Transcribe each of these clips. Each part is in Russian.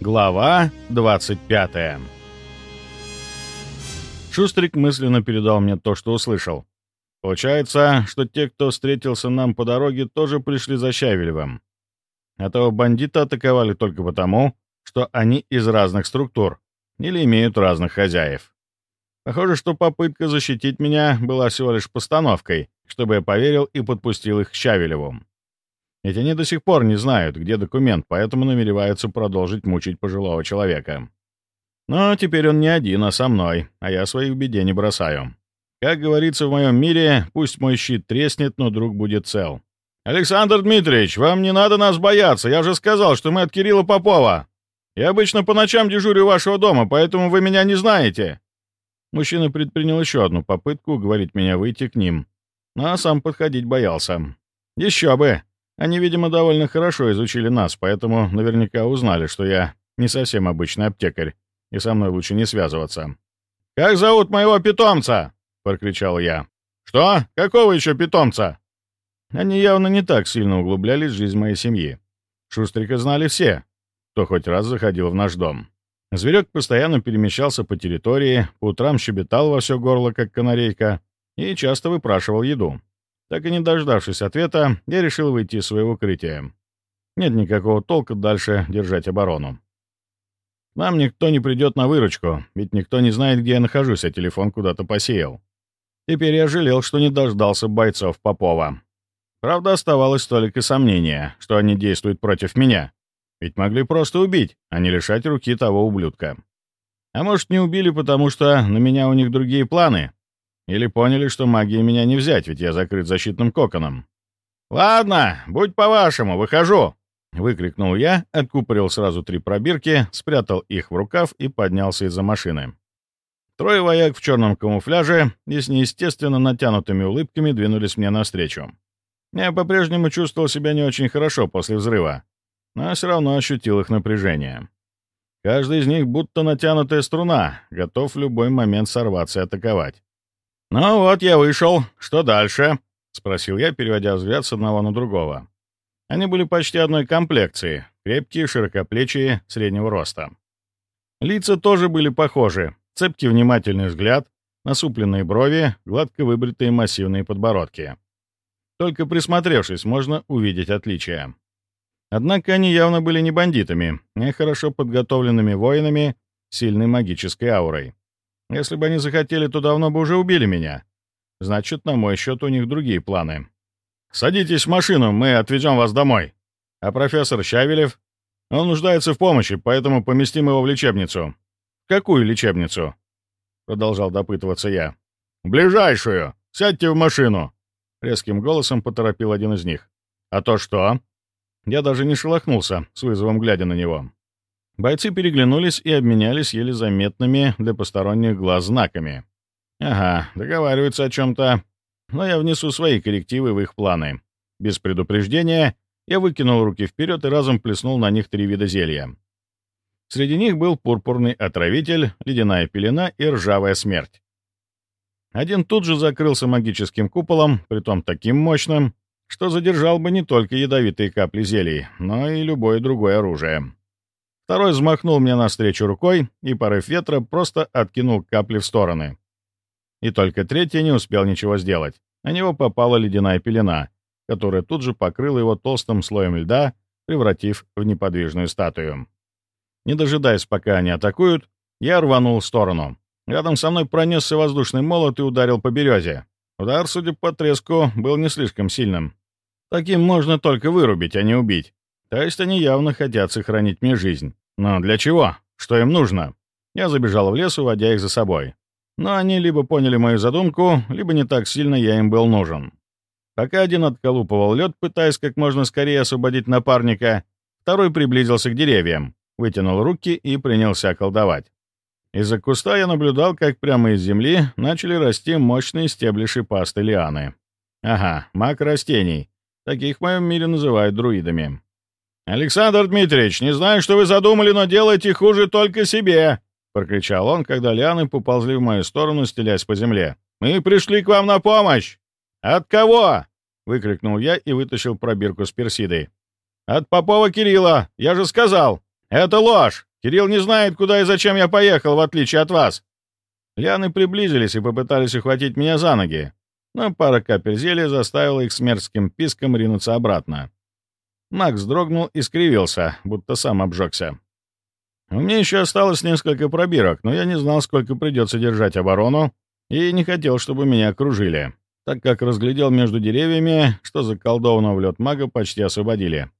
Глава 25 Шустрик мысленно передал мне то, что услышал. Получается, что те, кто встретился нам по дороге, тоже пришли за Щавелевым. Этого бандита атаковали только потому, что они из разных структур или имеют разных хозяев. Похоже, что попытка защитить меня была всего лишь постановкой, чтобы я поверил и подпустил их к Щавелеву. Ведь они до сих пор не знают, где документ, поэтому намереваются продолжить мучить пожилого человека. Но теперь он не один, а со мной, а я своих в беде не бросаю. Как говорится в моем мире, пусть мой щит треснет, но друг будет цел. «Александр Дмитриевич, вам не надо нас бояться, я же сказал, что мы от Кирилла Попова. Я обычно по ночам дежурю вашего дома, поэтому вы меня не знаете». Мужчина предпринял еще одну попытку уговорить меня выйти к ним, но сам подходить боялся. «Еще бы! Они, видимо, довольно хорошо изучили нас, поэтому наверняка узнали, что я не совсем обычный аптекарь, и со мной лучше не связываться. «Как зовут моего питомца?» — прокричал я. «Что? Какого еще питомца?» Они явно не так сильно углублялись в жизнь моей семьи. Шустрика знали все, кто хоть раз заходил в наш дом. Зверек постоянно перемещался по территории, по утрам щебетал во все горло, как канарейка, и часто выпрашивал еду. Так и не дождавшись ответа, я решил выйти из своего укрытия. Нет никакого толка дальше держать оборону. нам никто не придет на выручку, ведь никто не знает, где я нахожусь, а телефон куда-то посеял. Теперь я жалел, что не дождался бойцов Попова. Правда, оставалось только сомнение, что они действуют против меня. Ведь могли просто убить, а не лишать руки того ублюдка. А может, не убили, потому что на меня у них другие планы, или поняли, что магии меня не взять, ведь я закрыт защитным коконом. «Ладно, будь по-вашему, выхожу!» — выкрикнул я, откупорил сразу три пробирки, спрятал их в рукав и поднялся из-за машины. Трое вояк в черном камуфляже и с неестественно натянутыми улыбками двинулись мне навстречу. Я по-прежнему чувствовал себя не очень хорошо после взрыва, но все равно ощутил их напряжение. Каждый из них будто натянутая струна, готов в любой момент сорваться и атаковать. «Ну вот, я вышел. Что дальше?» — спросил я, переводя взгляд с одного на другого. Они были почти одной комплекции, крепкие, широкоплечие, среднего роста. Лица тоже были похожи. Цепкий внимательный взгляд, насупленные брови, гладко выбритые массивные подбородки. Только присмотревшись, можно увидеть отличия. Однако они явно были не бандитами, а хорошо подготовленными воинами с сильной магической аурой. Если бы они захотели, то давно бы уже убили меня. Значит, на мой счет у них другие планы. Садитесь в машину, мы отвезем вас домой. А профессор Щавелев? Он нуждается в помощи, поэтому поместим его в лечебницу. Какую лечебницу? Продолжал допытываться я. В ближайшую. Сядьте в машину. Резким голосом поторопил один из них. А то что? Я даже не шелохнулся, с вызовом глядя на него. Бойцы переглянулись и обменялись еле заметными для посторонних глаз знаками. Ага, договариваются о чем-то, но я внесу свои коррективы в их планы. Без предупреждения я выкинул руки вперед и разом плеснул на них три вида зелья. Среди них был пурпурный отравитель, ледяная пелена и ржавая смерть. Один тут же закрылся магическим куполом, притом таким мощным, что задержал бы не только ядовитые капли зелий, но и любое другое оружие. Второй взмахнул мне навстречу рукой, и порыв ветра просто откинул капли в стороны. И только третий не успел ничего сделать. На него попала ледяная пелена, которая тут же покрыла его толстым слоем льда, превратив в неподвижную статую. Не дожидаясь, пока они атакуют, я рванул в сторону. Рядом со мной пронесся воздушный молот и ударил по березе. Удар, судя по треску, был не слишком сильным. Таким можно только вырубить, а не убить. То есть они явно хотят сохранить мне жизнь. Но для чего? Что им нужно? Я забежал в лес, уводя их за собой. Но они либо поняли мою задумку, либо не так сильно я им был нужен. Пока один отколупывал лед, пытаясь как можно скорее освободить напарника, второй приблизился к деревьям, вытянул руки и принялся колдовать. Из-за куста я наблюдал, как прямо из земли начали расти мощные стебли шипастой лианы. Ага, маг растений. Таких в моем мире называют друидами. «Александр Дмитриевич, не знаю, что вы задумали, но делайте хуже только себе!» — прокричал он, когда лианы поползли в мою сторону, стелясь по земле. «Мы пришли к вам на помощь!» «От кого?» — выкрикнул я и вытащил пробирку с персидой. «От Попова Кирилла! Я же сказал!» «Это ложь! Кирилл не знает, куда и зачем я поехал, в отличие от вас!» Лианы приблизились и попытались ухватить меня за ноги, но пара капель зелья заставила их с мерзким писком ринуться обратно. Макс дрогнул и скривился, будто сам обжегся. У меня еще осталось несколько пробирок, но я не знал, сколько придется держать оборону, и не хотел, чтобы меня окружили, так как разглядел между деревьями, что заколдованного в лед мага почти освободили.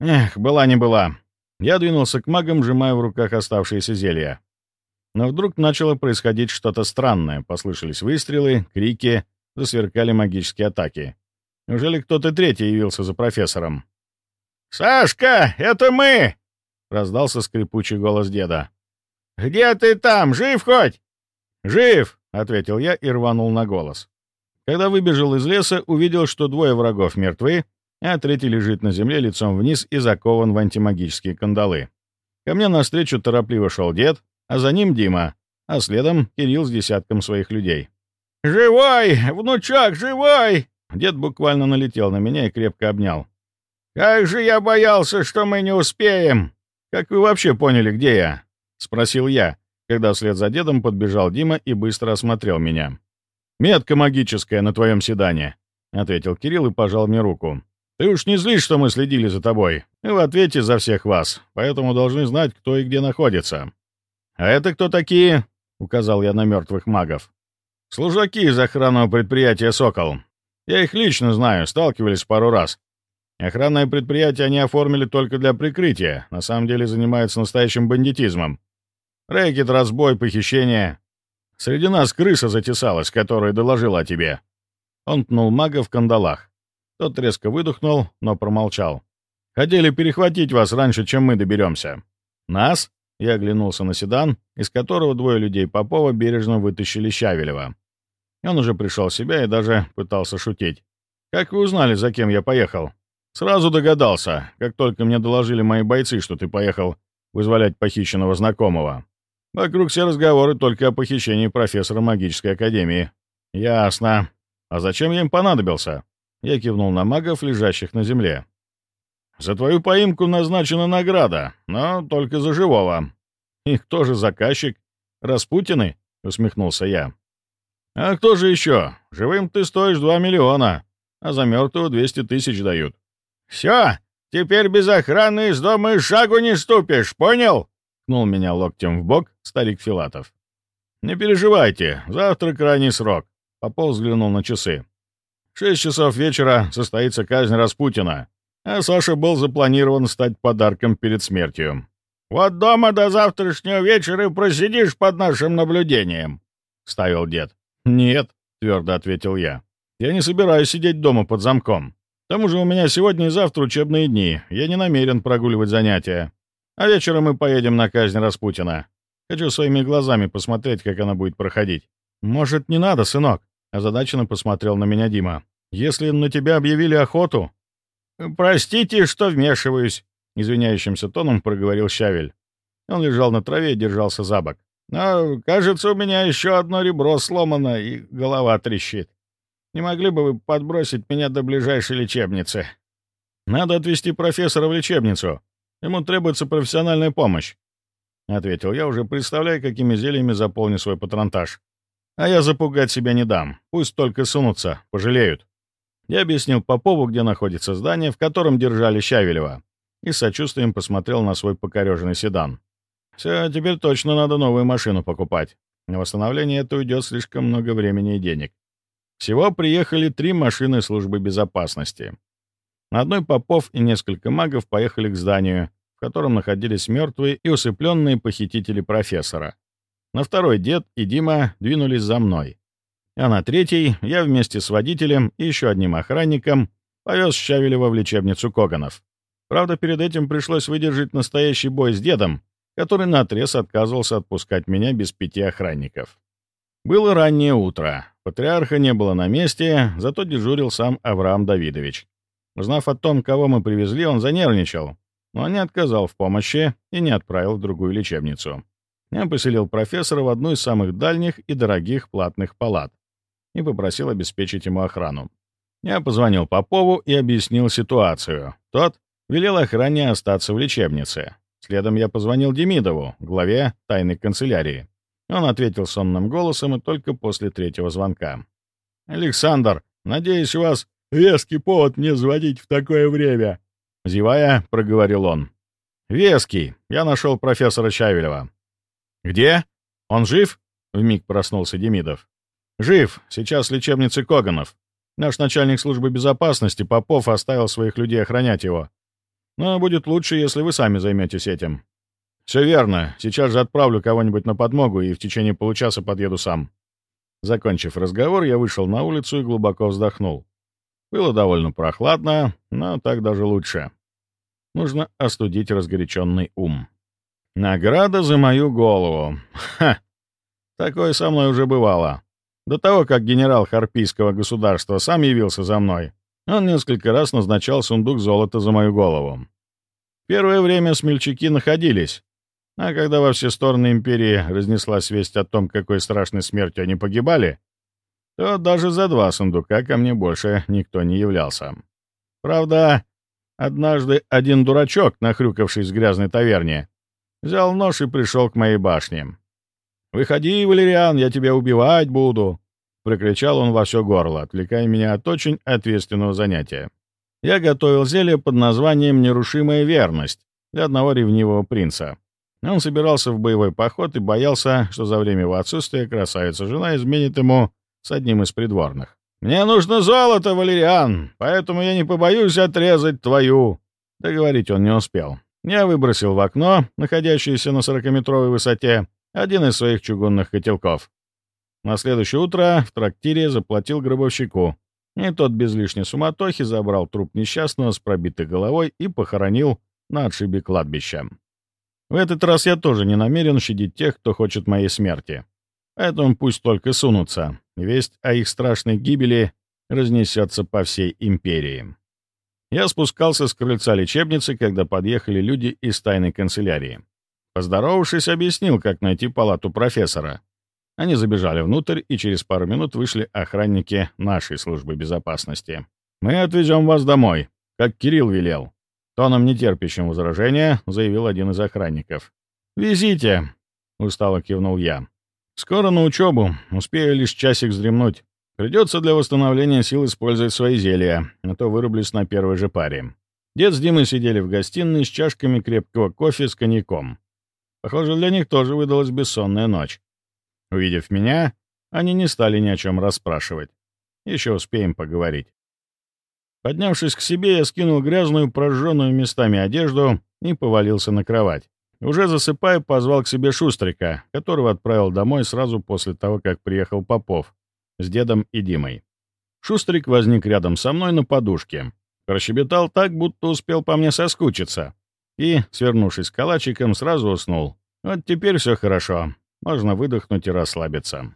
Эх, была не была. Я двинулся к магам, сжимая в руках оставшиеся зелья. Но вдруг начало происходить что-то странное. Послышались выстрелы, крики, засверкали магические атаки. Неужели кто-то третий явился за профессором? «Сашка, это мы!» — раздался скрипучий голос деда. «Где ты там? Жив хоть?» «Жив!» — ответил я и рванул на голос. Когда выбежал из леса, увидел, что двое врагов мертвы, а третий лежит на земле лицом вниз и закован в антимагические кандалы. Ко мне навстречу торопливо шел дед, а за ним Дима, а следом Кирилл с десятком своих людей. «Живой! Внучок, живой!» Дед буквально налетел на меня и крепко обнял. «Как же я боялся, что мы не успеем!» «Как вы вообще поняли, где я?» — спросил я, когда вслед за дедом подбежал Дима и быстро осмотрел меня. «Метка магическая на твоем седане», — ответил Кирилл и пожал мне руку. «Ты уж не злись, что мы следили за тобой. Мы в ответе за всех вас, поэтому должны знать, кто и где находится». «А это кто такие?» — указал я на мертвых магов. «Служаки из охранного предприятия «Сокол». Я их лично знаю, сталкивались пару раз. Охранное предприятие они оформили только для прикрытия, на самом деле занимаются настоящим бандитизмом. Рэкет, разбой, похищение. Среди нас крыса затесалась, которая доложила о тебе». Он пнул мага в кандалах. Тот резко выдохнул, но промолчал. «Хотели перехватить вас раньше, чем мы доберемся». «Нас?» Я оглянулся на седан, из которого двое людей Попова бережно вытащили Щавелева. Он уже пришел в себя и даже пытался шутить. «Как вы узнали, за кем я поехал?» Сразу догадался, как только мне доложили мои бойцы, что ты поехал вызволять похищенного знакомого. Вокруг все разговоры только о похищении профессора магической академии. Ясно. А зачем я им понадобился? Я кивнул на магов, лежащих на земле. За твою поимку назначена награда, но только за живого. И кто же заказчик? Распутины? Усмехнулся я. А кто же еще? Живым ты стоишь два миллиона, а за мертвого двести тысяч дают. «Все, теперь без охраны из дома и шагу не ступишь, понял?» — кнул меня локтем в бок старик Филатов. «Не переживайте, завтра крайний срок», — Попов взглянул на часы. «Шесть часов вечера состоится казнь Распутина, а Саша был запланирован стать подарком перед смертью». «Вот дома до завтрашнего вечера и просидишь под нашим наблюдением», — ставил дед. «Нет», — твердо ответил я. «Я не собираюсь сидеть дома под замком. К тому же у меня сегодня и завтра учебные дни. Я не намерен прогуливать занятия. А вечером мы поедем на казнь Распутина. Хочу своими глазами посмотреть, как она будет проходить. Может, не надо, сынок? Озадаченно посмотрел на меня Дима. Если на тебя объявили охоту... Простите, что вмешиваюсь, извиняющимся тоном проговорил Щавель. Он лежал на траве и держался за бок. Но, кажется, у меня еще одно ребро сломано, и голова трещит. Не могли бы вы подбросить меня до ближайшей лечебницы? Надо отвезти профессора в лечебницу. Ему требуется профессиональная помощь. — ответил я, уже представляя, какими зельями заполню свой патронтаж. «А я запугать себя не дам. Пусть только сунутся, пожалеют». Я объяснил Попову, где находится здание, в котором держали Щавелева, и с сочувствием посмотрел на свой покореженный седан. «Все, теперь точно надо новую машину покупать. На восстановление это уйдет слишком много времени и денег. Всего приехали три машины службы безопасности. На одной Попов и несколько магов поехали к зданию, в котором находились мертвые и усыпленные похитители профессора. На второй дед и Дима двинулись за мной. А на третий я вместе с водителем и еще одним охранником повез Щавелева в лечебницу Коганов. Правда, перед этим пришлось выдержать настоящий бой с дедом, который наотрез отказывался отпускать меня без пяти охранников. Было раннее утро. Патриарха не было на месте, зато дежурил сам Авраам Давидович. Узнав о том, кого мы привезли, он занервничал, но не отказал в помощи и не отправил в другую лечебницу. Я поселил профессора в одну из самых дальних и дорогих платных палат и попросил обеспечить ему охрану. Я позвонил Попову и объяснил ситуацию. Тот велел охране остаться в лечебнице. Следом я позвонил Демидову, главе тайной канцелярии. Он ответил сонным голосом и только после третьего звонка. «Александр, надеюсь, у вас веский повод мне звонить в такое время?» Зевая, проговорил он. «Веский. Я нашел профессора Чавелева». «Где? Он жив?» — вмиг проснулся Демидов. «Жив. Сейчас в лечебнице Коганов. Наш начальник службы безопасности, Попов, оставил своих людей охранять его. Но будет лучше, если вы сами займетесь этим». «Все верно. Сейчас же отправлю кого-нибудь на подмогу и в течение получаса подъеду сам». Закончив разговор, я вышел на улицу и глубоко вздохнул. Было довольно прохладно, но так даже лучше. Нужно остудить разгоряченный ум. Награда за мою голову. Ха! Такое со мной уже бывало. До того, как генерал Харпийского государства сам явился за мной, он несколько раз назначал сундук золота за мою голову. Первое время смельчаки находились, а когда во все стороны империи разнеслась весть о том, какой страшной смертью они погибали, то даже за два сундука ко мне больше никто не являлся. Правда, однажды один дурачок, нахрюкавшись в грязной таверне, взял нож и пришел к моей башне. «Выходи, Валериан, я тебя убивать буду!» — прокричал он во все горло, отвлекая меня от очень ответственного занятия. Я готовил зелье под названием «Нерушимая верность» для одного ревнивого принца. Он собирался в боевой поход и боялся, что за время его отсутствия красавица-жена изменит ему с одним из придворных. «Мне нужно золото, Валериан, поэтому я не побоюсь отрезать твою!» Договорить он не успел. Я выбросил в окно, находящееся на сорокаметровой высоте, один из своих чугунных котелков. На следующее утро в трактире заплатил гробовщику, и тот без лишней суматохи забрал труп несчастного с пробитой головой и похоронил на отшибе кладбища. В этот раз я тоже не намерен щадить тех, кто хочет моей смерти. Поэтому пусть только сунутся. Весть о их страшной гибели разнесется по всей империи. Я спускался с крыльца лечебницы, когда подъехали люди из тайной канцелярии. Поздоровавшись, объяснил, как найти палату профессора. Они забежали внутрь, и через пару минут вышли охранники нашей службы безопасности. «Мы отвезем вас домой, как Кирилл велел», — тоном нетерпящим возражения заявил один из охранников. «Везите», — устало кивнул я. Скоро на учебу, успею лишь часик вздремнуть. Придется для восстановления сил использовать свои зелья, а то вырублюсь на первой же паре. Дед с Димой сидели в гостиной с чашками крепкого кофе с коньяком. Похоже, для них тоже выдалась бессонная ночь. Увидев меня, они не стали ни о чем расспрашивать. Еще успеем поговорить. Поднявшись к себе, я скинул грязную, прожженную местами одежду и повалился на кровать. Уже засыпая, позвал к себе Шустрика, которого отправил домой сразу после того, как приехал Попов с дедом и Димой. Шустрик возник рядом со мной на подушке. Прощебетал так, будто успел по мне соскучиться. И, свернувшись калачиком, сразу уснул. Вот теперь все хорошо. Можно выдохнуть и расслабиться.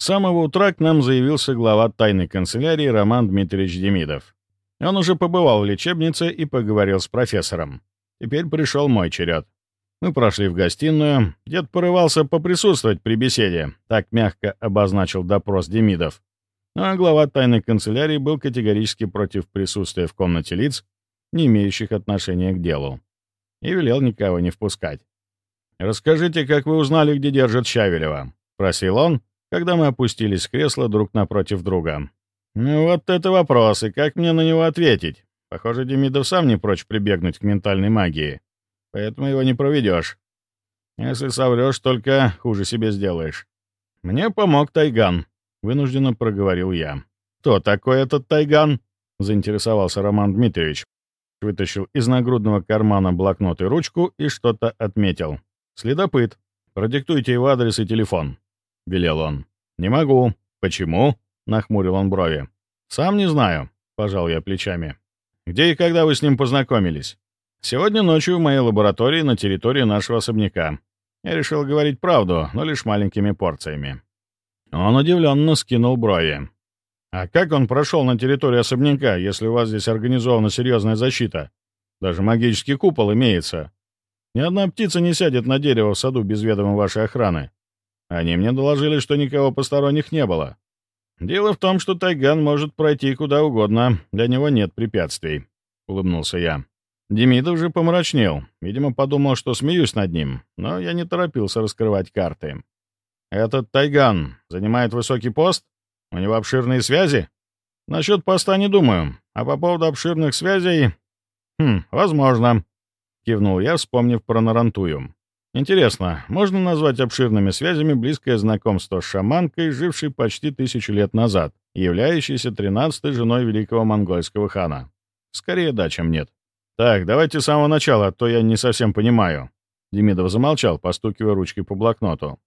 С самого утра к нам заявился глава тайной канцелярии Роман Дмитриевич Демидов. Он уже побывал в лечебнице и поговорил с профессором. Теперь пришел мой черед. Мы прошли в гостиную. Дед порывался поприсутствовать при беседе, так мягко обозначил допрос Демидов. Ну а глава тайной канцелярии был категорически против присутствия в комнате лиц, не имеющих отношения к делу, и велел никого не впускать. «Расскажите, как вы узнали, где держат Щавелева?» — просил он, когда мы опустились в кресло друг напротив друга. «Ну вот это вопрос, и как мне на него ответить? Похоже, Демидов сам не прочь прибегнуть к ментальной магии, поэтому его не проведешь. Если соврешь, только хуже себе сделаешь. Мне помог Тайган», — вынужденно проговорил я. «Кто такой этот Тайган?» — заинтересовался Роман Дмитриевич. Вытащил из нагрудного кармана блокнот и ручку и что-то отметил. «Следопыт. Продиктуйте его адрес и телефон». — велел он. «Не могу». «Почему?» — нахмурил он брови. «Сам не знаю», — пожал я плечами. «Где и когда вы с ним познакомились?» «Сегодня ночью в моей лаборатории на территории нашего особняка. Я решил говорить правду, но лишь маленькими порциями». Он удивленно скинул брови. «А как он прошел на территорию особняка, если у вас здесь организована серьезная защита? Даже магический купол имеется. Ни одна птица не сядет на дерево в саду без ведома вашей охраны. Они мне доложили, что никого посторонних не было. Дело в том, что Тайган может пройти куда угодно, для него нет препятствий», — улыбнулся я. Демидов же помрачнел, видимо, подумал, что смеюсь над ним, но я не торопился раскрывать карты. «Этот Тайган занимает высокий пост? У него обширные связи?» «Насчет поста не думаю, а по поводу обширных связей...» «Хм, возможно», — кивнул я, вспомнив про Нарантую. «Интересно, можно назвать обширными связями близкое знакомство с шаманкой, жившей почти тысячу лет назад, являющейся тринадцатой женой великого монгольского хана? Скорее да, чем нет. Так, давайте с самого начала, а то я не совсем понимаю». Демидов замолчал, постукивая ручкой по блокноту.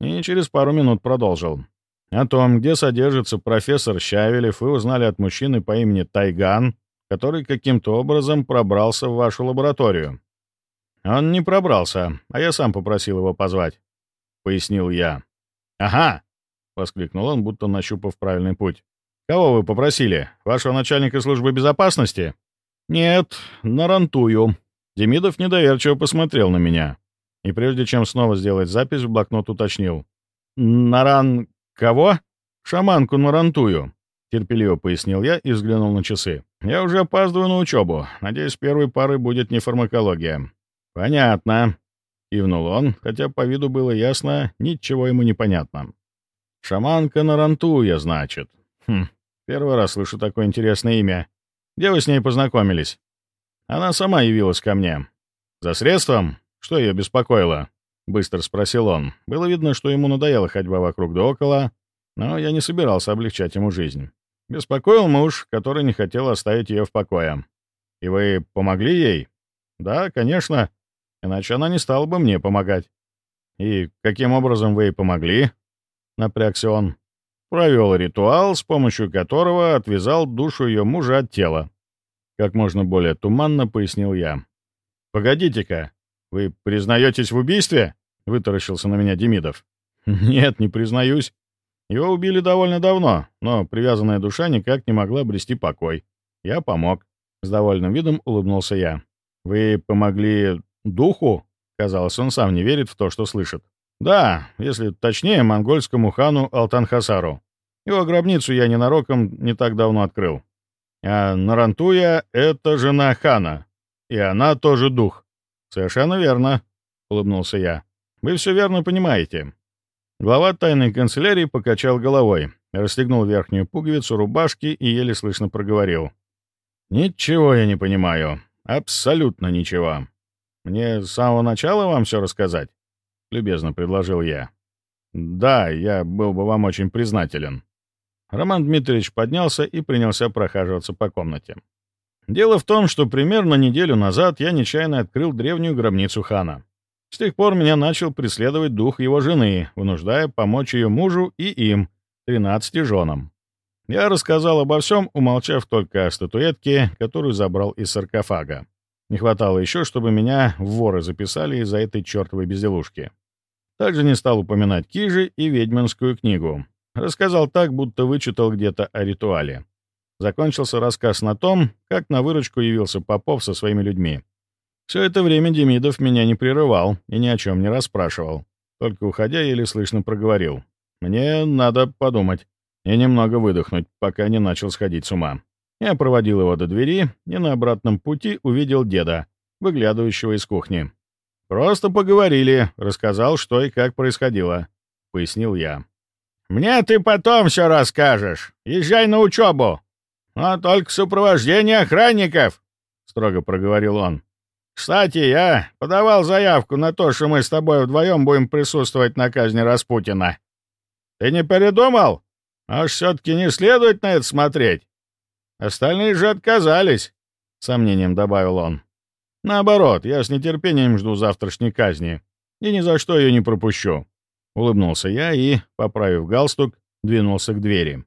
И через пару минут продолжил. О том, где содержится профессор Щавелев, вы узнали от мужчины по имени Тайган, который каким-то образом пробрался в вашу лабораторию. Он не пробрался, а я сам попросил его позвать, — пояснил я. «Ага!» — воскликнул он, будто нащупав правильный путь. «Кого вы попросили? Вашего начальника службы безопасности?» «Нет, Нарантую». Демидов недоверчиво посмотрел на меня. И прежде чем снова сделать запись, в блокнот уточнил. «Наран... кого?» «Шаманку Нарантую», — терпеливо пояснил я и взглянул на часы. «Я уже опаздываю на учебу. Надеюсь, первой пары будет не фармакология». «Понятно», — кивнул он, хотя по виду было ясно, ничего ему не понятно. «Шаманка Нарантуя, значит. Хм, первый раз слышу такое интересное имя. Где вы с ней познакомились?» «Она сама явилась ко мне. За средством? Что ее беспокоило?» — быстро спросил он. Было видно, что ему надоела ходьба вокруг да около, но я не собирался облегчать ему жизнь. Беспокоил муж, который не хотел оставить ее в покое. «И вы помогли ей?» «Да, конечно, иначе она не стала бы мне помогать». «И каким образом вы ей помогли?» — напрягся он. Провел ритуал, с помощью которого отвязал душу ее мужа от тела. Как можно более туманно пояснил я. «Погодите-ка, вы признаетесь в убийстве?» — вытаращился на меня Демидов. «Нет, не признаюсь. Его убили довольно давно, но привязанная душа никак не могла обрести покой. Я помог. С довольным видом улыбнулся я. «Вы помогли духу?» Казалось, он сам не верит в то, что слышит. «Да, если точнее, монгольскому хану Алтанхасару. Его гробницу я ненароком не так давно открыл. А Нарантуя — это жена хана, и она тоже дух». «Совершенно верно», — улыбнулся я. «Вы все верно понимаете. Глава тайной канцелярии покачал головой, расстегнул верхнюю пуговицу рубашки и еле слышно проговорил. «Ничего я не понимаю. Абсолютно ничего. Мне с самого начала вам все рассказать?» — любезно предложил я. «Да, я был бы вам очень признателен». Роман Дмитриевич поднялся и принялся прохаживаться по комнате. Дело в том, что примерно неделю назад я нечаянно открыл древнюю гробницу хана. С тех пор меня начал преследовать дух его жены, вынуждая помочь ее мужу и им, 13 женам. Я рассказал обо всем, умолчав только о статуэтке, которую забрал из саркофага. Не хватало еще, чтобы меня в воры записали из-за этой чертовой безделушки. Также не стал упоминать Кижи и ведьминскую книгу. Рассказал так, будто вычитал где-то о ритуале. Закончился рассказ на том, как на выручку явился Попов со своими людьми. Все это время Демидов меня не прерывал и ни о чем не расспрашивал. Только уходя, еле слышно проговорил. «Мне надо подумать и немного выдохнуть, пока не начал сходить с ума». Я проводил его до двери и на обратном пути увидел деда, выглядывающего из кухни. «Просто поговорили», — рассказал, что и как происходило, — пояснил я. «Мне ты потом все расскажешь. Езжай на учебу. А только сопровождение охранников», — строго проговорил он. Кстати, я подавал заявку на то, что мы с тобой вдвоем будем присутствовать на казни Распутина. Ты не передумал? Аж все-таки не следует на это смотреть. Остальные же отказались, — сомнением добавил он. Наоборот, я с нетерпением жду завтрашней казни и ни за что ее не пропущу. Улыбнулся я и, поправив галстук, двинулся к двери.